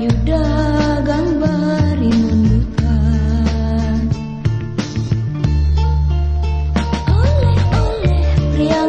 kayu dagang berimun Oleh-oleh pria